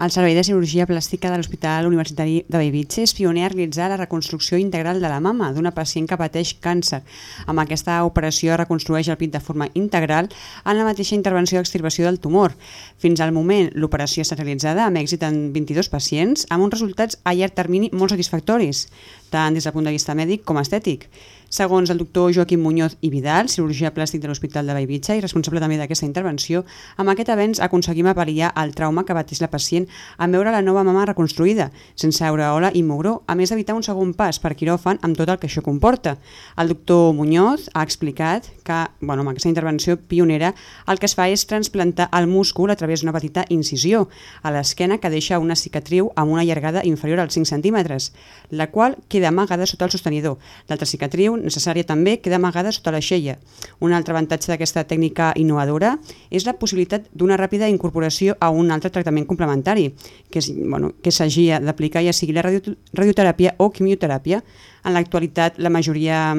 El Servei de Cirurgia Plàstica de l'Hospital Universitari de Bellvitge és pioner a realitzar la reconstrucció integral de la mama d'una pacient que pateix càncer. Amb aquesta operació reconstrueix el pit de forma integral en la mateixa intervenció d'extirpació del tumor. Fins al moment, l'operació està realitzada amb èxit en 22 pacients, amb uns resultats a llarg termini molt satisfactoris, tant des del punt de vista mèdic com estètic. Segons el doctor Joaquim Muñoz i Vidal, cirurgia plàstic de l'Hospital de Bellvitge i responsable també d'aquesta intervenció, amb aquest avenç aconseguim apal·liar el trauma que pateix la pacient en veure la nova mama reconstruïda, sense aureola i mugró, a més d'evitar un segon pas per quiròfan amb tot el que això comporta. El doctor Muñoz ha explicat que, bueno, amb aquesta intervenció pionera, el que es fa és transplantar el múscul a través d'una petita incisió a l'esquena que deixa una cicatriu amb una llargada inferior als 5 centímetres, la qual queda amagada sota el sostenidor. L'altra cicatriu necessària també queda amagada sota l'aixella. Un altre avantatge d'aquesta tècnica innovadora és la possibilitat d'una ràpida incorporació a un altre tractament complementari que, és, bueno, que s'hagi d'aplicar ja sigui la radio, radioteràpia o quimioteràpia. En l'actualitat la majoria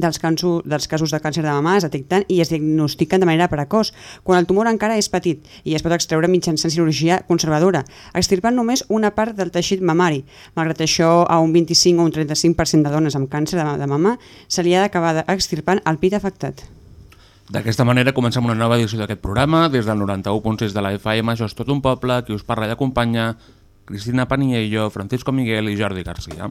dels, canso, dels casos de càncer de mama es detecten i es diagnostiquen de manera precoç, quan el tumor encara és petit i es pot extreure mitjançant cirurgia conservadora, extirpant només una part del teixit mamari. Malgrat això, a un 25 o un 35% de dones amb càncer de, mama se li ha d'acabar extirpant el pit afectat. D'aquesta manera comencem una nova edició d'aquest programa. Des del 91.6 de la FM, això és tot un poble, qui us parla i acompanya, Cristina Paniello, Francisco Miguel i Jordi Garcia.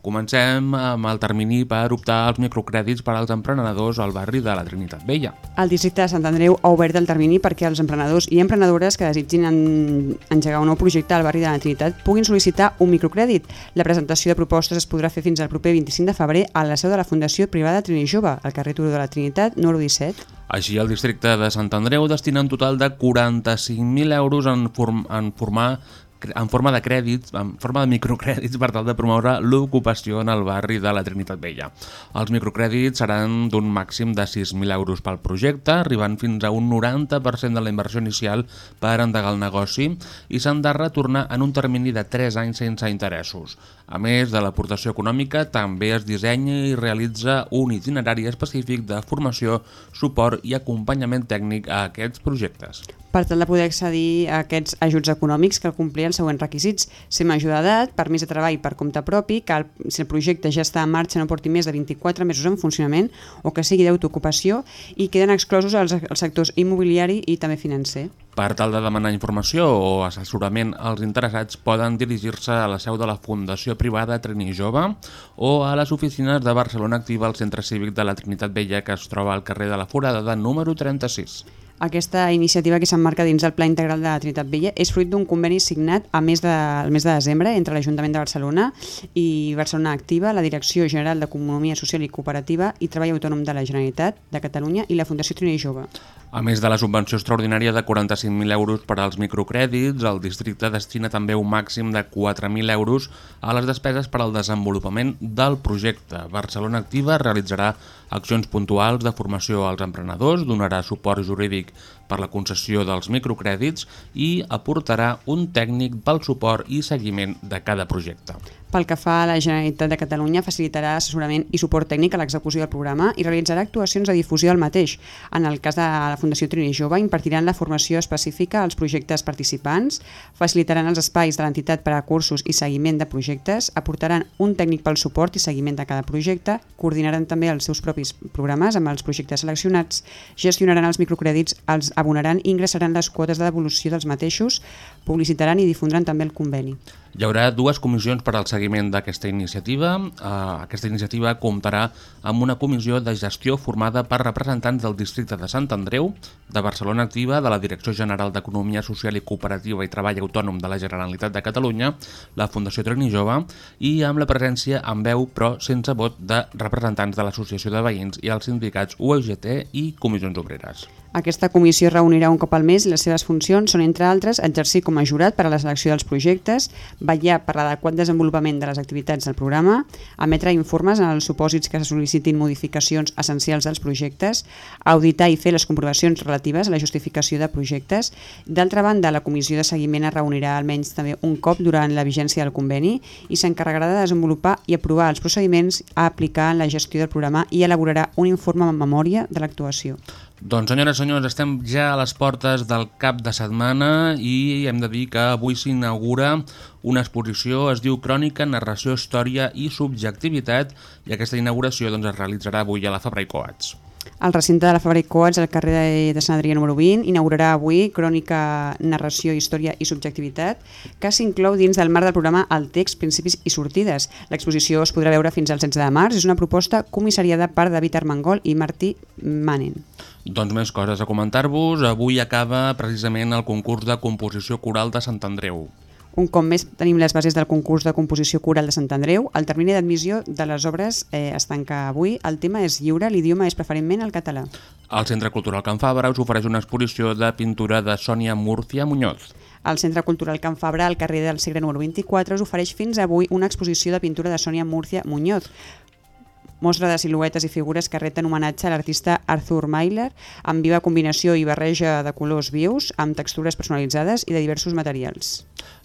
Comencem amb el termini per optar als microcrèdits per als emprenedors al barri de la Trinitat Vella. El districte de Sant Andreu ha obert el termini perquè els emprenedors i emprenedores que desitgin en, engegar un nou projecte al barri de la Trinitat puguin sol·licitar un microcrèdit. La presentació de propostes es podrà fer fins al proper 25 de febrer a la seu de la Fundació Privada Trini Jove, al carrer Turó de la Trinitat, número 17. Així, el districte de Sant Andreu destina un total de 45.000 euros en, form, en formar en forma de crèdits, en forma de microcrèdits per tal de promoure l'ocupació en el barri de la Trinitat Vella. Els microcrèdits seran d'un màxim de 6.000 euros pel projecte, arribant fins a un 90% de la inversió inicial per endegar el negoci i s'han de retornar en un termini de 3 anys sense interessos. A més de l'aportació econòmica, també es dissenya i realitza un itinerari específic de formació, suport i acompanyament tècnic a aquests projectes. Per tal de poder accedir a aquests ajuts econòmics cal complir els següents requisits. Ser major d'edat, permís de treball per compte propi, cal, si el projecte ja està en marxa no porti més de 24 mesos en funcionament o que sigui d'autoocupació i queden exclosos els, els sectors immobiliari i també financer. Per tal de demanar informació o assessorament als interessats poden dirigir-se a la seu de la Fundació Privada Trini Jove o a les oficines de Barcelona Activa al Centre Cívic de la Trinitat Vella que es troba al carrer de la Forada número 36. Aquesta iniciativa que s'emmarca dins del Pla Integral de la Trinitat Vella és fruit d'un conveni signat a mes de, al mes de desembre entre l'Ajuntament de Barcelona i Barcelona Activa, la Direcció General d'Economia Social i Cooperativa i Treball Autònom de la Generalitat de Catalunya i la Fundació Trini Jove. A més de la subvenció extraordinària de 45.000 euros per als microcrèdits, el districte destina també un màxim de 4.000 euros a les despeses per al desenvolupament del projecte. Barcelona Activa realitzarà accions puntuals de formació als emprenedors, donarà suport jurídic per la concessió dels microcrèdits i aportarà un tècnic pel suport i seguiment de cada projecte. Pel que fa a la Generalitat de Catalunya, facilitarà assessorament i suport tècnic a l'execució del programa i realitzarà actuacions de difusió del mateix. En el cas de la Fundació Trini Jove, impartiran la formació específica als projectes participants, facilitaran els espais de l'entitat per a cursos i seguiment de projectes, aportaran un tècnic pel suport i seguiment de cada projecte, coordinaran també els seus propis programes amb els projectes seleccionats, gestionaran els microcrèdits, els abonaran i ingressaran les quotes de devolució dels mateixos, publicitaran i difondran també el conveni. Hi haurà dues comissions per al seguiment d'aquesta iniciativa. Uh, aquesta iniciativa comptarà amb una comissió de gestió formada per representants del districte de Sant Andreu, de Barcelona Activa, de la Direcció General d'Economia Social i Cooperativa i Treball Autònom de la Generalitat de Catalunya, la Fundació Trini Jove i amb la presència en veu però sense vot de representants de l'Associació de Veïns i els sindicats UEGT i Comissions Obreres. Aquesta comissió reunirà un cop al mes i les seves funcions són, entre altres, exercir com a jurat per a la selecció dels projectes, vetllar per l'adequat desenvolupament de les activitats del programa, emetre informes en els supòsits que se sol·licitin modificacions essencials dels projectes, auditar i fer les comprovacions relatives a la justificació de projectes. D'altra banda, la comissió de seguiment es reunirà almenys també un cop durant la vigència del conveni i s'encarregarà de desenvolupar i aprovar els procediments a aplicar en la gestió del programa i elaborarà un informe en memòria de l'actuació. Doncs senyores i senyors, estem ja a les portes del cap de setmana i hem de dir que avui s'inaugura una exposició, es diu Crònica, Narració, Història i Subjectivitat i aquesta inauguració doncs, es realitzarà avui a la Fabra i Coats. El recinte de la Fabra i Coats, al carrer de, Sant Adrià número 20, inaugurarà avui Crònica, Narració, Història i Subjectivitat, que s'inclou dins del marc del programa El text, principis i sortides. L'exposició es podrà veure fins al 16 de març. És una proposta comissariada per David Armengol i Martí Manen. Doncs més coses a comentar-vos. Avui acaba precisament el concurs de composició coral de Sant Andreu. Un cop més tenim les bases del concurs de composició coral de Sant Andreu. El termini d'admissió de les obres eh, es tanca avui. El tema és lliure, l'idioma és preferentment el català. El Centre Cultural Can Fabra us ofereix una exposició de pintura de Sònia Múrcia Muñoz. El Centre Cultural Can Fabra, al carrer del Segre número 24, us ofereix fins avui una exposició de pintura de Sònia Múrcia Muñoz mostra de siluetes i figures que reten homenatge a l'artista Arthur Mailer, amb viva combinació i barreja de colors vius, amb textures personalitzades i de diversos materials.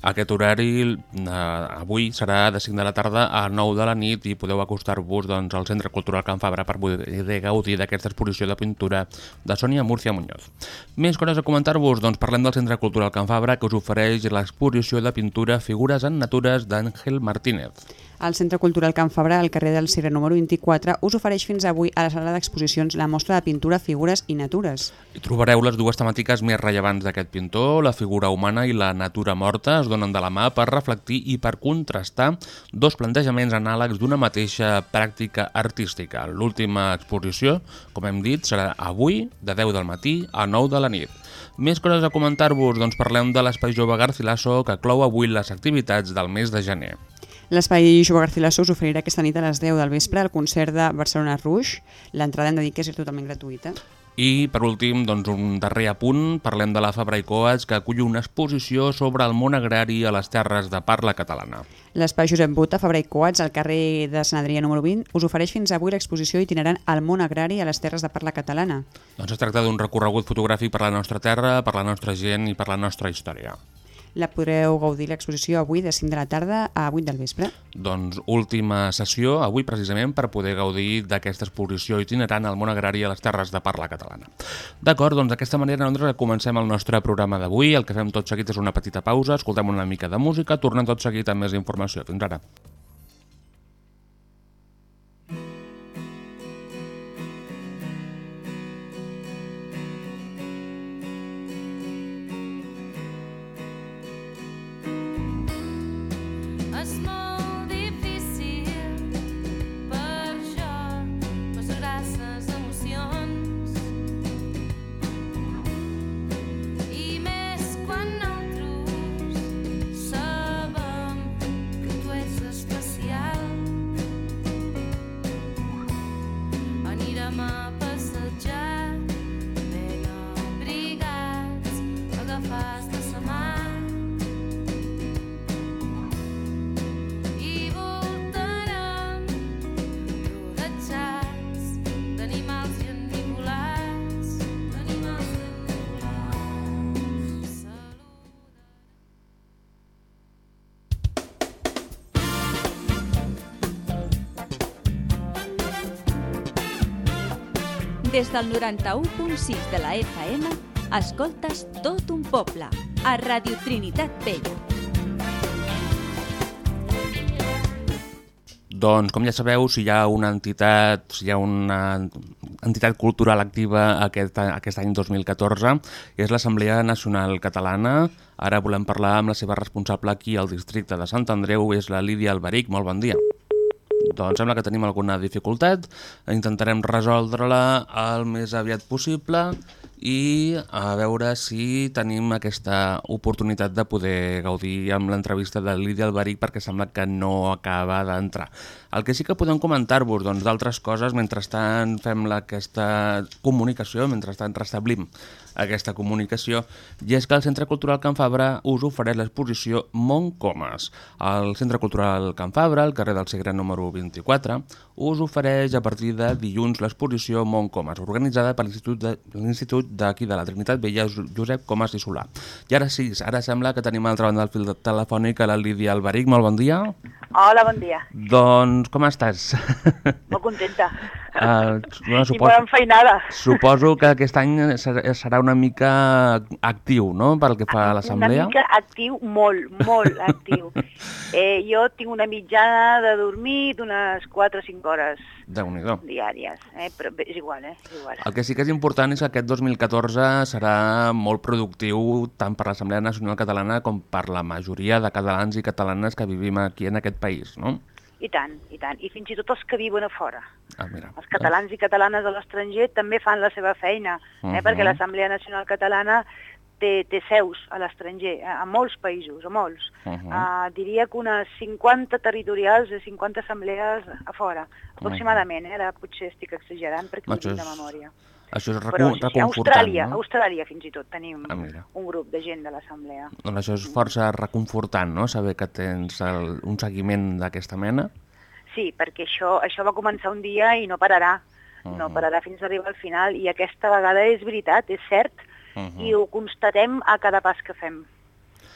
Aquest horari eh, avui serà de 5 de la tarda a 9 de la nit i podeu acostar-vos doncs, al Centre Cultural Can Fabra per poder gaudir d'aquesta exposició de pintura de Sònia Múrcia Muñoz. Més coses a comentar-vos, doncs parlem del Centre Cultural Can Fabra que us ofereix l'exposició de pintura Figures en Natures d'Àngel Martínez. El Centre Cultural Can Fabra, al carrer del Cire número 24, us ofereix fins avui a la sala d'exposicions la mostra de pintura Figures i Natures. Hi trobareu les dues temàtiques més rellevants d'aquest pintor, la figura humana i la natura morta, es donen de la mà per reflectir i per contrastar dos plantejaments anàlegs d'una mateixa pràctica artística. L'última exposició, com hem dit, serà avui, de 10 del matí a 9 de la nit. Més coses a comentar-vos, doncs parlem de l'Espai Jove Garcilaso, que clou avui les activitats del mes de gener. L'Espai Jove Garcilaso us oferirà aquesta nit a les 10 del vespre el concert de Barcelona Rouge. L'entrada hem de dir que és totalment gratuïta. I, per últim, doncs, un darrer apunt, parlem de la Fabra i Coats, que acull una exposició sobre el món agrari a les terres de parla catalana. L'espai Josep Buta, Fabra i Coats, al carrer de Sant Adrià número 20, us ofereix fins avui l'exposició itinerant al món agrari a les terres de parla catalana. Doncs es tracta d'un recorregut fotogràfic per la nostra terra, per la nostra gent i per la nostra història. La podreu gaudir l'exposició avui de 5 de la tarda a 8 del vespre. Doncs última sessió, avui precisament, per poder gaudir d'aquesta exposició itinerant al món agrari a les terres de parla catalana. D'acord, doncs d'aquesta manera nosaltres comencem el nostre programa d'avui. El que fem tot seguit és una petita pausa, escoltem una mica de música, tornem tot seguit amb més informació. Fins ara. Del 91.6 de la FM, escoltes tot un poble, a Radio Trinitat Vella. Doncs, com ja sabeu, si hi ha una entitat, si hi ha una entitat cultural activa aquest, aquest any 2014, és l'Assemblea Nacional Catalana. Ara volem parlar amb la seva responsable aquí al districte de Sant Andreu, és la Lídia Alberic. Molt bon dia. Doncs sembla que tenim alguna dificultat. Intentarem resoldre-la el més aviat possible i a veure si tenim aquesta oportunitat de poder gaudir amb l'entrevista de Lídia Alberic perquè sembla que no acaba d'entrar. El que sí que podem comentar-vos doncs, d'altres coses mentrestant fem la, aquesta comunicació, mentrestant restablim aquesta comunicació, i és que el Centre Cultural Can Fabra us ofereix l'exposició Montcomas. El Centre Cultural Can Fabra, al carrer del Segre número 24, us ofereix a partir de dilluns l'exposició Montcomas, organitzada per l'Institut de- d'aquí de la Trinitat Vella, Josep Comas i Solà. I ara sí, ara sembla que tenim a l'altra banda del fil telefònic a la Lídia Alberic. Molt bon dia. Hola, bon dia. Doncs com estàs? Molt contenta. Uh, bueno, I molt enfeinada. suposo que aquest any ser- serà una mica actiu, no?, pel que fa a Una l'assemblea. mica actiu, molt, molt actiu. Eh, jo tinc una mitjana de dormir d'unes 4 o 5 hores diàries, eh? però bé, és igual, eh? És igual. El que sí que és important és que aquest 2014 serà molt productiu tant per l'Assemblea Nacional Catalana com per la majoria de catalans i catalanes que vivim aquí en aquest país, no? I tant, i tant. I fins i tot els que viuen a fora. Ah, mira. Els catalans i catalanes de l'estranger també fan la seva feina, eh? Mhm. perquè l'Assemblea Nacional Catalana té, té seus a l'estranger, eh? a molts països, a molts. Mhm. Uh, diria que unes 50 territorials i 50 assemblees a fora, aproximadament, eh? ara potser estic exagerant perquè ho Això dic de és- memòria. Això és Però sí, a reconfortant, Austràlia, no? Austràlia fins i tot tenim Ah, mira. un grup de gent de l'assemblea. Doncs això és força reconfortant, no?, saber que tens el, un seguiment d'aquesta mena. Sí, perquè això, això va començar un dia i no pararà. No Mhm. pararà fins a arribar al final. I aquesta vegada és veritat, és cert, Mhm. i ho constatem a cada pas que fem.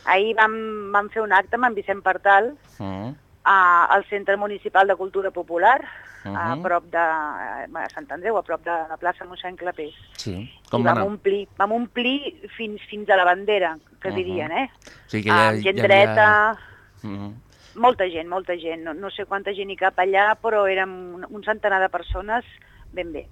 Ahir vam, vam fer un acte amb en Vicent Partal Mm. A, al Centre Municipal de Cultura Popular, a Mhm. prop de a Sant Andreu, a prop de la plaça mossèn Clapés. Sí. I Com va vam anar? omplir, vam omplir fins, fins a la bandera, que Mhm. dirien, eh? O sigui que ja, Amb gent ja dreta, Mm. molta gent, molta gent. No, no sé quanta gent hi cap allà, però érem un, un centenar de persones ben bé.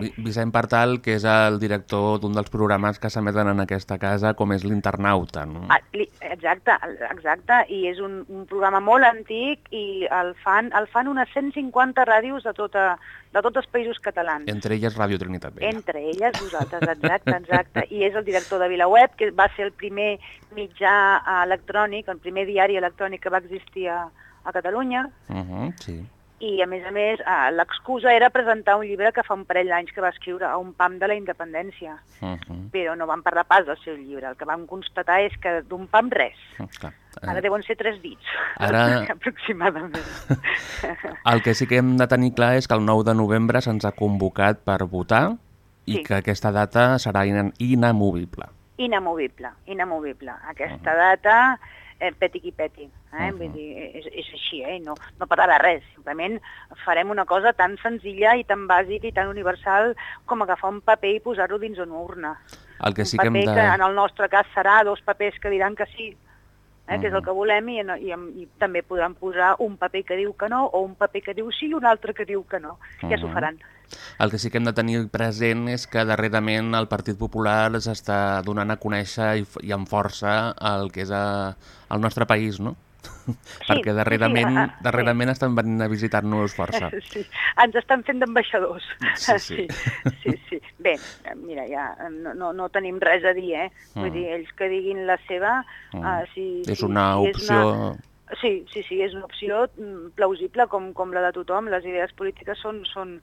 Vi- Vicent Partal, que és el director d'un dels programes que s'emeten en aquesta casa, com és l'Internauta, no? Ah, exacte, exacte, i és un, un programa molt antic i el fan, el fan unes 150 ràdios de, tota, de tots els països catalans. Entre elles Ràdio Trinitat Vella. Entre elles vosaltres, exacte, exacte. I és el director de VilaWeb, que va ser el primer mitjà eh, electrònic, el primer diari electrònic que va existir a, a Catalunya, Uh -huh, sí. I a més a més eh, l'excusa era presentar un llibre que fa un parell d'anys que va escriure a un pam de la independència, Uh -huh. però no vam parlar pas del seu llibre, el que vam constatar és que d'un pam res, Clar. ara Eh, deuen ser tres dits, Ara- aproximadament. El que sí que hem de tenir clar és que el 9 de novembre se'ns ha convocat per votar i Sí. que aquesta data serà ina inamovible. inamovible, inamovible. Aquesta data, eh, peti qui peti. Eh? Uh-huh. Vull dir, és, és així, eh? no, no parlarà res. Simplement farem una cosa tan senzilla i tan bàsica i tan universal com agafar un paper i posar-lo dins una urna. El que un sí que hem de... que en el nostre cas serà dos papers que diran que sí, eh, que és el que volem, i, i, i també podran posar un paper que diu que no, o un paper que diu sí i un altre que diu que no. Ja s'ho faran. El que sí que hem de tenir present és que darrerament el Partit Popular s'està donant a conèixer i, i amb força el que és a, el nostre país, no? Perquè sí, darrerament, ah, sí. darrerament estan venint a visitar-nos força. Sí, ens estan fent d'ambaixadors. Sí, sí. sí, sí, sí. Bé, mira, ja no, no, no tenim res a dir, eh? Vull Mm. dir, ells que diguin la seva... Mm. Uh, si, És una si opció... una... Sí, sí, sí, és una opció mm, plausible com, com la de tothom. Les idees polítiques són, són,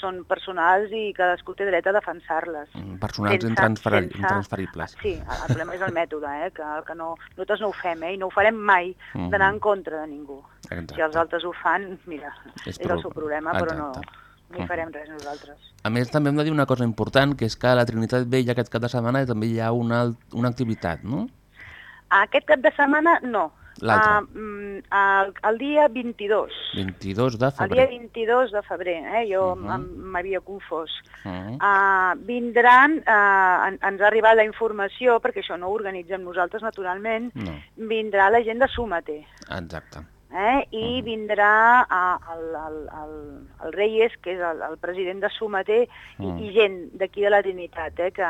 són personals i cadascú té dret a defensar-les. mm, personals Sense- intransferi- sense- intransferibles. Sí, el problema és el mètode, eh? que, que no, nosaltres no ho fem eh? i no ho farem mai Mhm. d'anar en contra de ningú. Exacte. Si els altres ho fan, mira, És és, el seu pro- problema, però no, exacte. no hi farem res nosaltres. A més, també hem de dir una cosa important, que és que a la Trinitat Vella aquest cap de setmana també hi ha una, una activitat, no? Aquest cap de setmana no. L'altre. Mm, el, el dia 22. 22 de El febrer. dia 22 de febrer, eh? jo Mhm. m- m'havia confós. Mhm. Uh, vindran, uh, en, ens ha arribat la informació, perquè això no ho organitzem nosaltres naturalment, No, vindrà la gent de Súmate, exacte. Eh? i vindrà uh, el, el, el, el Reyes, que és el, el president de Súmate, i, Mm. i gent d'aquí de la Trinitat, eh? que,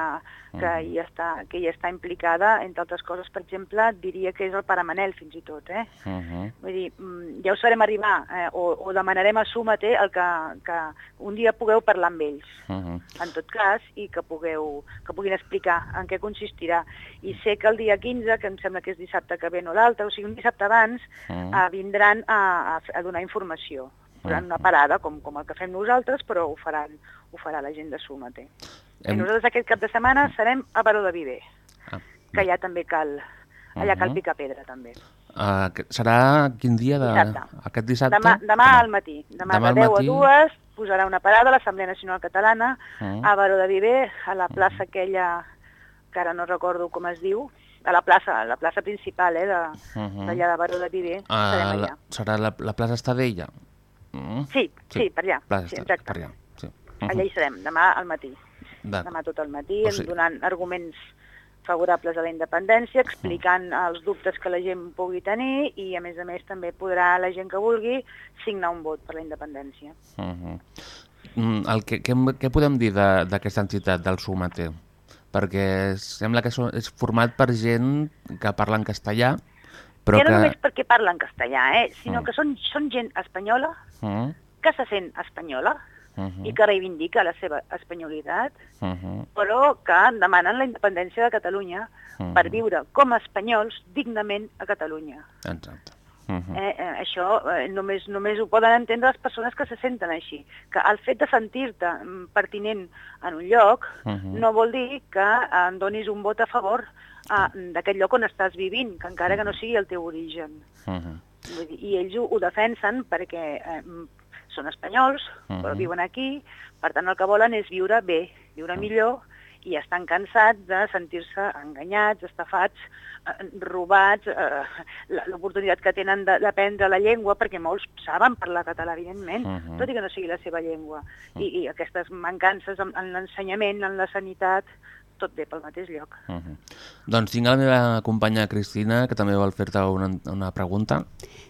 que, Mhm. hi està, que hi està implicada, entre altres coses, per exemple, diria que és el Pare Manel, fins i tot, eh? Mhm. Vull dir, mm, ja us farem arribar, eh, o, o demanarem a Súmate el que, que un dia pugueu parlar amb ells, Mhm. en tot cas, i que, pugueu, que puguin explicar en què consistirà. I sé que el dia 15, que em sembla que és dissabte que ve no l'altre, o sigui, un dissabte abans, Mhm. eh, vindran a, a, a donar informació. Faran una Mhm. parada, com, com el que fem nosaltres, però ho faran ho farà la gent de Súmate. I Hem- nosaltres aquest cap de setmana serem a Baró de Viver, Ah, que allà també cal, allà cal Mhm. picar pedra, també. ah, que- serà quin dia? De... Dissabte. Aquest dissabte? Demà, demà al matí. Demà, Demà al de 10 matí. a 2 posarà una parada a l'Assemblea Nacional Catalana Mhm. a Baró de Viver, a la plaça aquella, que ara no recordo com es diu, a la plaça, a la plaça principal eh, de- Mhm. d'allà de Baró de Viver. Ah, serem la, allà. serà la, la plaça Estadella? Mm? Sí, sí, per allà. Plaça Sí, exacte. per allà. Sí. Allà hi serem, demà al matí. Demà tot al matí, O o sigui- donant arguments favorables a la independència, explicant els dubtes que la gent pugui tenir i, a més a més, també podrà la gent que vulgui signar un vot per la independència. Mhm. Mm, el que, què, què podem dir de- d'aquesta entitat, del Súmate? Perquè sembla que és format per gent que parla en castellà, però ja no que... només perquè parlen castellà, eh, sinó Mm. que són, són gent espanyola Mm, que se sent espanyola mhm, i que reivindica la seva espanyolitat, mhm, però que demanen la independència de Catalunya Mhm. per viure com a espanyols dignament a Catalunya. Exacte. Mhm, Eh, eh, això eh, només, només ho poden entendre les persones que se senten així. Que el fet de sentir-te mm, pertinent en un lloc Mhm. no vol dir que eh, en donis un vot a favor eh, d'aquest lloc on estàs vivint, que encara que no sigui el teu origen. mhm, Vull dir, I ells ho, ho defensen perquè eh, mm, són espanyols, però Mhm. viuen aquí, per tant el que volen és viure bé, viure millor, i estan cansats de sentir-se enganyats, estafats, eh, robats, eh, la- l'oportunitat que tenen de- d'aprendre la llengua, perquè molts saben parlar català, evidentment, Mhm. tot i que no sigui la seva llengua. I, i aquestes mancances en, en l'ensenyament, en la sanitat, tot ve pel mateix lloc. mhm. Doncs tinc la meva companya Cristina, que també vol fer-te una, una pregunta.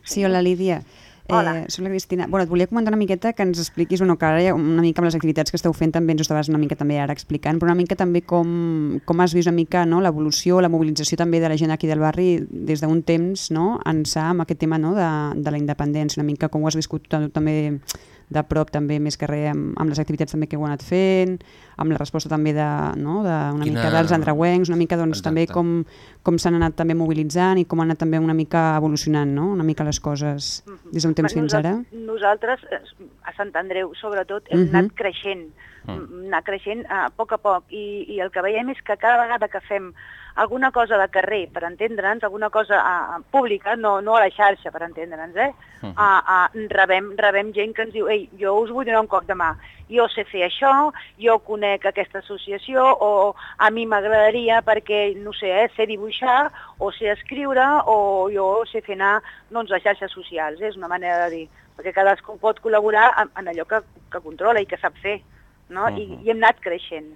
Sí, hola Lídia. Hola. Eh, la Cristina. Bueno, et volia comentar una miqueta que ens expliquis, bueno, que ara una mica amb les activitats que esteu fent també ens ho estaves una mica també ara explicant, però una mica també com, com has vist una mica no, l'evolució, la mobilització també de la gent aquí del barri des d'un temps no, ençà amb aquest tema no, de, de la independència, una mica com ho has viscut també de prop també més que res amb, amb les activitats també que heu anat fent, amb la resposta també de, no, de una Quina- mica dels andreuencs, una mica doncs, Exacte. també com, com s'han anat també mobilitzant i com han anat també una mica evolucionant, no? una mica les coses des d'un temps Bé, fins ara. Nosaltres, eh, a Sant Andreu, sobretot, hem Mhm. anat creixent, mm. anar creixent a poc a poc, i, i el que veiem és que cada vegada que fem alguna cosa de carrer, per entendre'ns, alguna cosa a, pública, no, no a la xarxa, per entendre'ns, eh? Mhm. a, a, rebem, rebem gent que ens diu ei, jo us vull donar un cop de mà, jo sé fer això, jo conec aquesta associació, o a mi m'agradaria perquè, no sé, eh, sé dibuixar, o sé escriure, o jo sé fer anar doncs, a xarxes socials, eh? és una manera de dir, perquè cadascú pot col·laborar en, en allò que, que controla i que sap fer, no? I, Mhm. I hem anat creixent.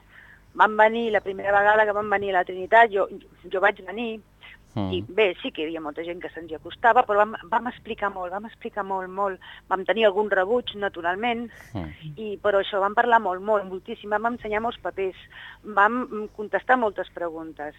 Van venir, la primera vegada que van venir a la Trinitat, jo, jo vaig venir, Mm. i bé, sí que hi havia molta gent que se'ns hi acostava, però vam, vam explicar molt, vam explicar molt, molt. Vam tenir algun rebuig, naturalment, Mm. i, però això vam parlar molt, molt, moltíssim. Vam ensenyar molts papers, vam contestar moltes preguntes.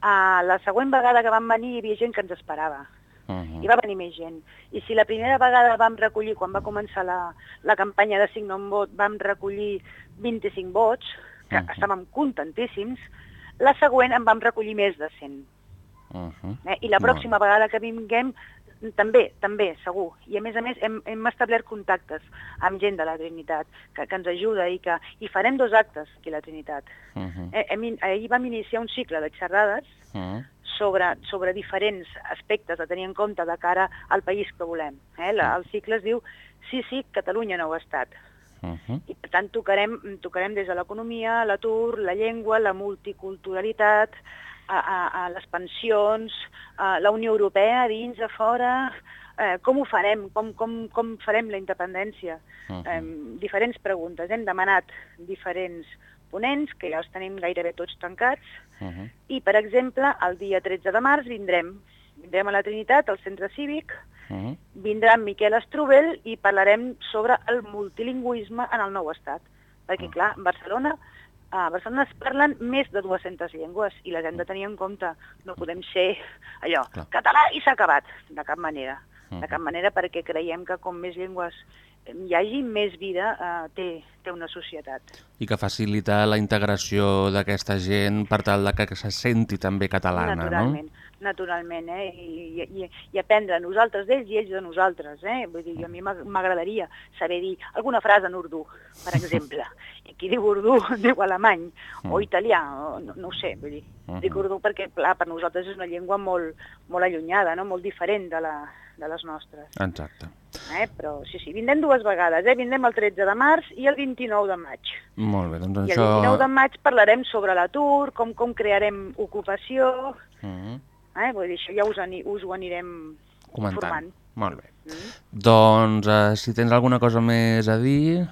Uh, la següent vegada que vam venir hi havia gent que ens esperava. Mhm. Hi va venir més gent. I si la primera vegada vam recollir, quan va començar la, la campanya de Signa un vot, vam recollir 25 vots, que Mhm. estàvem contentíssims, la següent en vam recollir més de 100. Mhm. Eh? I la pròxima vegada que vinguem, també, també, segur. I a més a més hem, hem establert contactes amb gent de la Trinitat que, que ens ajuda i que i farem dos actes aquí a la Trinitat. Mhm. Eh, hem, in- ahir vam iniciar un cicle de xerrades Mhm. sobre, sobre diferents aspectes a tenir en compte de cara al país que volem. Eh? La, el cicle es diu Sí, sí, Catalunya nou estat. Mhm. I per tant tocarem, tocarem des de l'economia, l'atur, la llengua, la multiculturalitat, a, a, a les pensions, a la Unió Europea, a dins, a fora, eh, com ho farem, com, com, com farem la independència? Uh -huh. eh, diferents preguntes. Hem demanat diferents ponents, que ja els tenim gairebé tots tancats, Uh -huh. i, per exemple, el dia 13 de març vindrem. Vindrem a la Trinitat, al centre cívic, -huh. vindrà Miquel Estrubel i parlarem sobre el multilingüisme en el nou estat. Perquè, clar, a Barcelona, a Barcelona es parlen més de 200 llengües i les hem de tenir en compte. No podem ser allò, Clar. català i s'ha acabat, de cap manera. De cap manera perquè creiem que com més llengües hi hagi, més vida eh, té, té una societat. I que facilita la integració d'aquesta gent per tal de que se senti també catalana, naturalment, naturalment, eh? I, i, i aprendre nosaltres d'ells i ells de nosaltres, eh? Vull dir, a mi m'ag- m'agradaria saber dir alguna frase en urdú, per exemple. I qui diu urdú diu alemany o italià, o no, no ho sé, vull dir. Mhm. Dic urdú perquè, clar, per nosaltres és una llengua molt, molt allunyada, no? molt diferent de, la, de les nostres. no? Exacte. Eh? Però sí, sí, vindrem dues vegades, eh? vindrem el 13 de març i el 29 de maig. Molt bé, doncs I el això... 29 de maig parlarem sobre l'atur, com, com crearem ocupació, Uh -huh. Eh? Vull dir, això ja us, ani, us ho anirem Comentant. informant. Molt bé. Mm. Doncs, eh, si tens alguna cosa més a dir...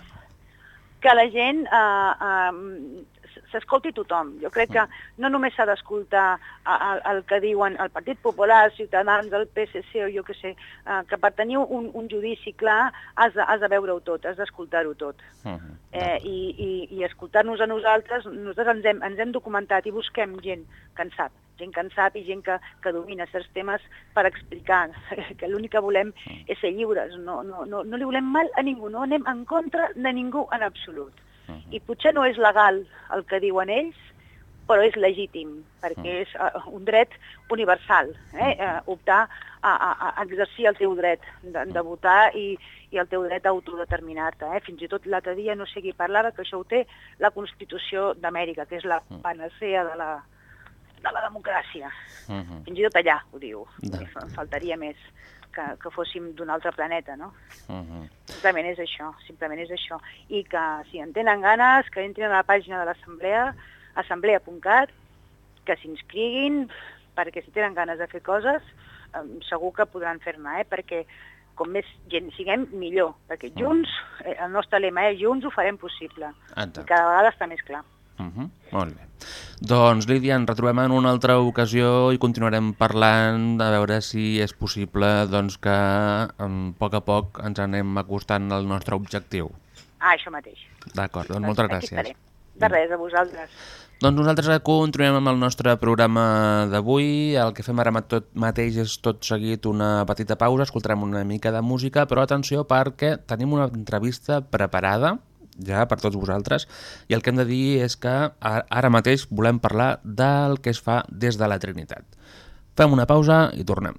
Que la gent eh, eh, s'escolti tothom. Jo crec que no només s'ha d'escoltar eh, el, el que diuen el Partit Popular, Ciutadans, el PSC o jo que sé, eh, que per tenir un, un judici clar has de, has de veure-ho tot, has d'escoltar-ho tot. Uh -huh. Eh, i, i, i escoltar-nos a nosaltres, nosaltres ens hem, ens hem documentat i busquem gent que en sap, gent que en sap i gent que, que domina certs temes per explicar que l'únic que volem és ser lliures, no, no, no, no li volem mal a ningú, no anem en contra de ningú en absolut. I potser no és legal el que diuen ells, però és legítim, perquè és uh, un dret universal, eh? uh, optar a, a, a exercir el teu dret de, de votar i, i el teu dret a autodeterminar-te. Eh? Fins i tot l'altre dia no sé qui parlava que això ho té la Constitució d'Amèrica, que és la panacea de la, de la democràcia. Uh -huh. Fins i tot allà ho diu. De- Em faltaria més que, que fóssim d'un altre planeta, no? Uh -huh. Simplement és això, simplement és això. I que si en tenen ganes, que entrin a la pàgina de l'Assemblea, assemblea.cat, que s'inscriguin, perquè si tenen ganes de fer coses, eh, segur que podran fer-ne, eh? perquè com més gent siguem, millor, perquè junts, eh, el nostre lema és junts ho farem possible. Exacte. I cada vegada està més clar. Uh -huh. Molt bé. Doncs, Lídia, ens retrobem en una altra ocasió i continuarem parlant a veure si és possible doncs, que a poc a poc ens anem acostant al nostre objectiu. Ah, això mateix. D'acord, doncs moltes Aquí gràcies. De res, a vosaltres. Doncs nosaltres continuem amb el nostre programa d'avui. El que fem ara tot mateix és tot seguit una petita pausa, escoltarem una mica de música, però atenció perquè tenim una entrevista preparada ja per tots vosaltres i el que hem de dir és que ara mateix volem parlar del que es fa des de la Trinitat. Fem una pausa i tornem.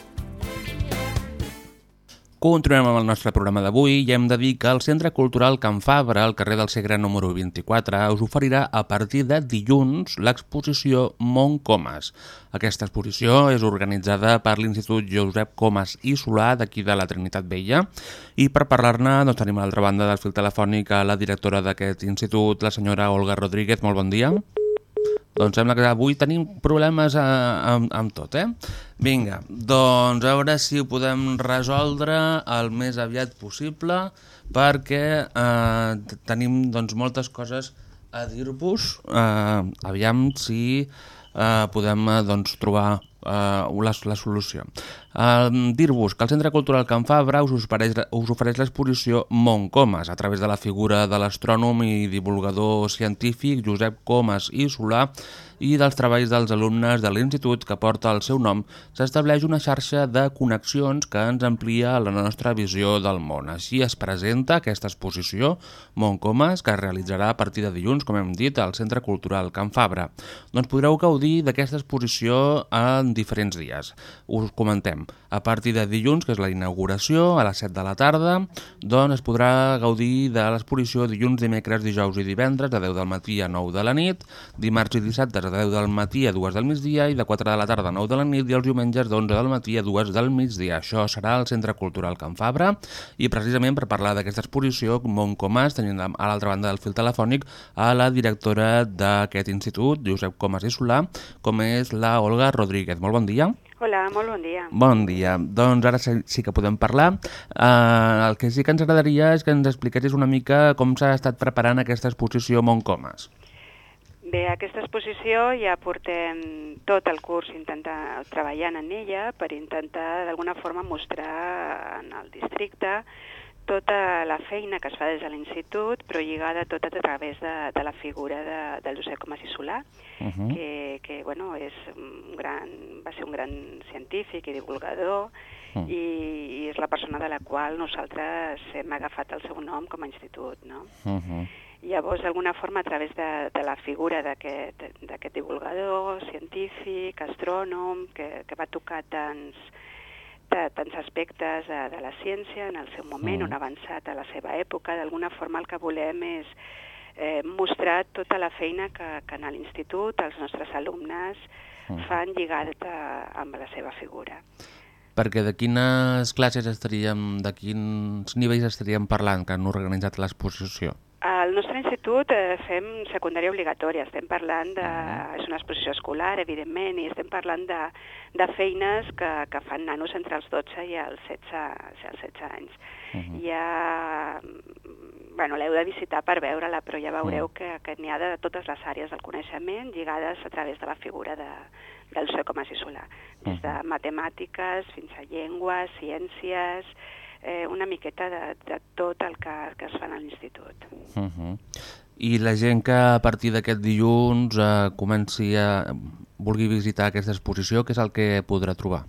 Continuem amb el nostre programa d'avui i hem de dir que el Centre Cultural Can Fabra, al carrer del Segre número 24, us oferirà a partir de dilluns l'exposició Montcomas. Aquesta exposició és organitzada per l'Institut Josep Comas i Solà d'aquí de la Trinitat Vella i per parlar-ne doncs, tenim a l'altra banda del fil telefònic a la directora d'aquest institut, la senyora Olga Rodríguez. Molt bon dia. Doncs sembla que avui tenim problemes a, amb, amb tot, eh? Vinga, doncs a veure si ho podem resoldre el més aviat possible perquè eh, tenim doncs, moltes coses a dir-vos. Eh, aviam si eh, podem eh, doncs, trobar eh, la, la solució. Eh, Dir-vos que el Centre Cultural Can Fabra us ofereix, us ofereix l'exposició Montcomas a través de la figura de l'astrònom i divulgador científic Josep Comas i Solà i dels treballs dels alumnes de l'institut que porta el seu nom, s'estableix una xarxa de connexions que ens amplia la nostra visió del món. Així es presenta aquesta exposició Montcomas, que es realitzarà a partir de dilluns, com hem dit, al Centre Cultural Can Fabra. Doncs podreu gaudir d'aquesta exposició en diferents dies. Us comentem. A partir de dilluns, que és la inauguració, a les 7 de la tarda, doncs es podrà gaudir de l'exposició dilluns, dimecres, dijous i divendres, de 10 del matí a 9 de la nit, dimarts i dissabtes de 10 del matí a 2 del migdia i de 4 de la tarda a 9 de la nit i els diumenges d'11 del matí a 2 del migdia. Això serà al Centre Cultural Can Fabra i precisament per parlar d'aquesta exposició, Montcomas, tenim a l'altra banda del fil telefònic a la directora d'aquest institut, Josep Comas i Solà, com és la Olga Rodríguez. Molt bon dia. Hola, molt bon dia. Bon dia. Doncs ara sí que podem parlar. Uh, el que sí que ens agradaria és que ens expliquessis una mica com s'ha estat preparant aquesta exposició Montcomas. Bé, aquesta exposició ja portem tot el curs intentar, treballant en ella per intentar d'alguna forma mostrar en el districte tota la feina que es fa des de l'institut, però lligada tota a través de, de la figura de, del Josep Comas i Solà, Uh -huh. que, que bueno, és un gran, va ser un gran científic i divulgador Mm. i, i és la persona de la qual nosaltres hem agafat el seu nom com a institut. No? Uh -huh. Llavors, d'alguna forma, a través de, de la figura d'aquest d'aquest divulgador, científic, astrònom, que, que va tocar tants, de, tants aspectes de, de la ciència en el seu moment, Mm. un avançat a la seva època, d'alguna forma el que volem és eh, mostrar tota la feina que, que en l'institut els nostres alumnes Mm. fan lligada amb la seva figura. Perquè de quines classes estaríem, de quins nivells estaríem parlant que han organitzat l'exposició? Al nostre institut eh, fem secundària obligatòria, estem parlant de... és una exposició escolar, evidentment, i estem parlant de, de feines que, que fan nanos entre els 12 i els 16, i els 16 anys. Mhm. Ja, mm, bueno, l'heu de visitar per veure-la, però ja veureu Mm. que, que n'hi ha de totes les àrees del coneixement lligades a través de la figura de, del Josep Comas i Solà, des de matemàtiques fins a llengües, ciències, eh, una miqueta de, de tot el que, que es fa a l'institut. Uh -huh. I la gent que a partir d'aquest dilluns eh, comenci a vulgui visitar aquesta exposició, què és el que podrà trobar?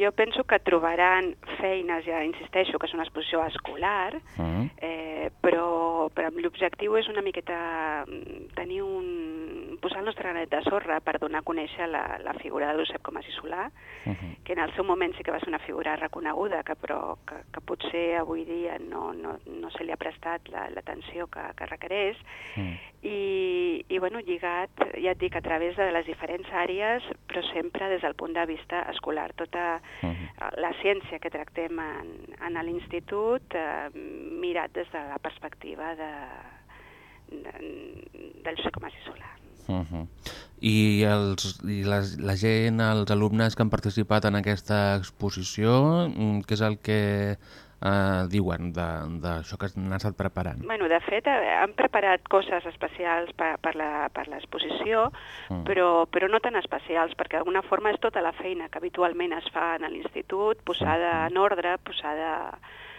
Jo penso que trobaran feines, ja insisteixo, que és una exposició escolar, Uh -huh. eh, però, però l'objectiu és una miqueta mm, tenir un... posar el nostre granet de sorra per donar a conèixer la, la figura de Josep Comas i Solà, Uh -huh. que en el seu moment sí que va ser una figura reconeguda, que però que, que potser avui dia no, no, no se li ha prestat la- l'atenció que, que requereix, Mm. i, i bueno, lligat, ja et dic, a través de les diferents àrees, però sempre des del punt de vista escolar. Tota Mhm. la ciència que tractem en, en l'institut, eh, mirat des de la perspectiva de, de, del Josep Comas i Solà. Uh -huh. I, els, i les, la gent, els alumnes que han participat en aquesta exposició, mm, què és el que eh, diuen d'això que han estat preparant? Bueno, de fet, eh, han preparat coses especials per, per l'exposició, Mm. però, però no tan especials, perquè d'alguna forma és tota la feina que habitualment es fa en l'institut, posada en ordre, posada mm,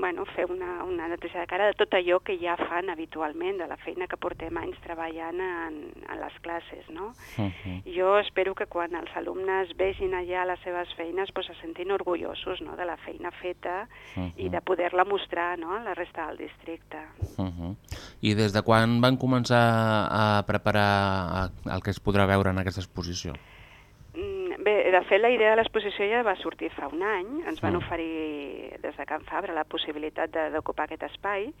bueno, fer una, una neteja de cara de tot allò que ja fan habitualment, de la feina que portem anys treballant en, en les classes, no? Uh -huh. Jo espero que quan els alumnes vegin allà les seves feines pues, se sentin orgullosos no? de la feina feta i de poder-la mostrar no? a la resta del districte. Uh -huh. I des de quan van començar a preparar el que es podrà veure en aquesta exposició? Bé, de fet, la idea de l'exposició ja va sortir fa un any. Ens van oferir des de Can Fabra la possibilitat de- d'ocupar aquest espai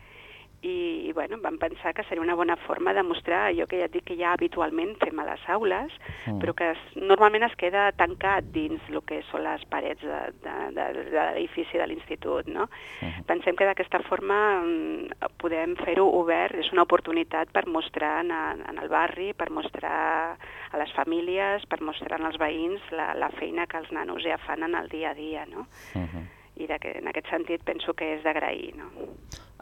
i, i bueno, vam pensar que seria una bona forma de mostrar allò que ja et dic que ja habitualment fem a les aules, Mm. però que es, normalment es queda tancat dins el que són les parets de, de, de, de l'edifici de l'institut. No? Pensem que d'aquesta forma mm, podem fer-ho obert, és una oportunitat per mostrar en, en el barri, per mostrar a les famílies, per mostrar als veïns la, la feina que els nanos ja fan en el dia a dia. No? I de que, en aquest sentit penso que és d'agrair. No?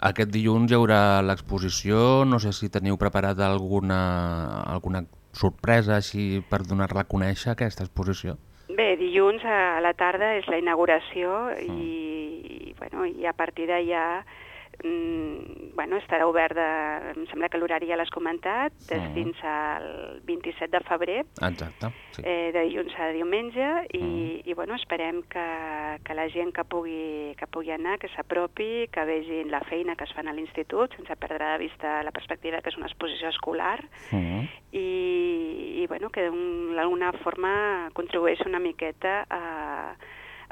Aquest dilluns hi haurà l'exposició, no sé si teniu preparat alguna, alguna sorpresa així per donar-la a conèixer, aquesta exposició. Bé, dilluns a la tarda és la inauguració i, i, bueno, i a partir d'allà mm, bueno, estarà obert, de, em sembla que l'horari ja l'has comentat, des Mhm. fins al 27 de febrer, Exacte, sí. eh, de dilluns a diumenge i, i bueno, esperem que, que la gent que pugui, que pugui anar, que s'apropi, que vegin la feina que es fan a l'institut, sense perdre de vista la perspectiva que és una exposició escolar Mm. i, i bueno, que d'alguna forma contribueix una miqueta a,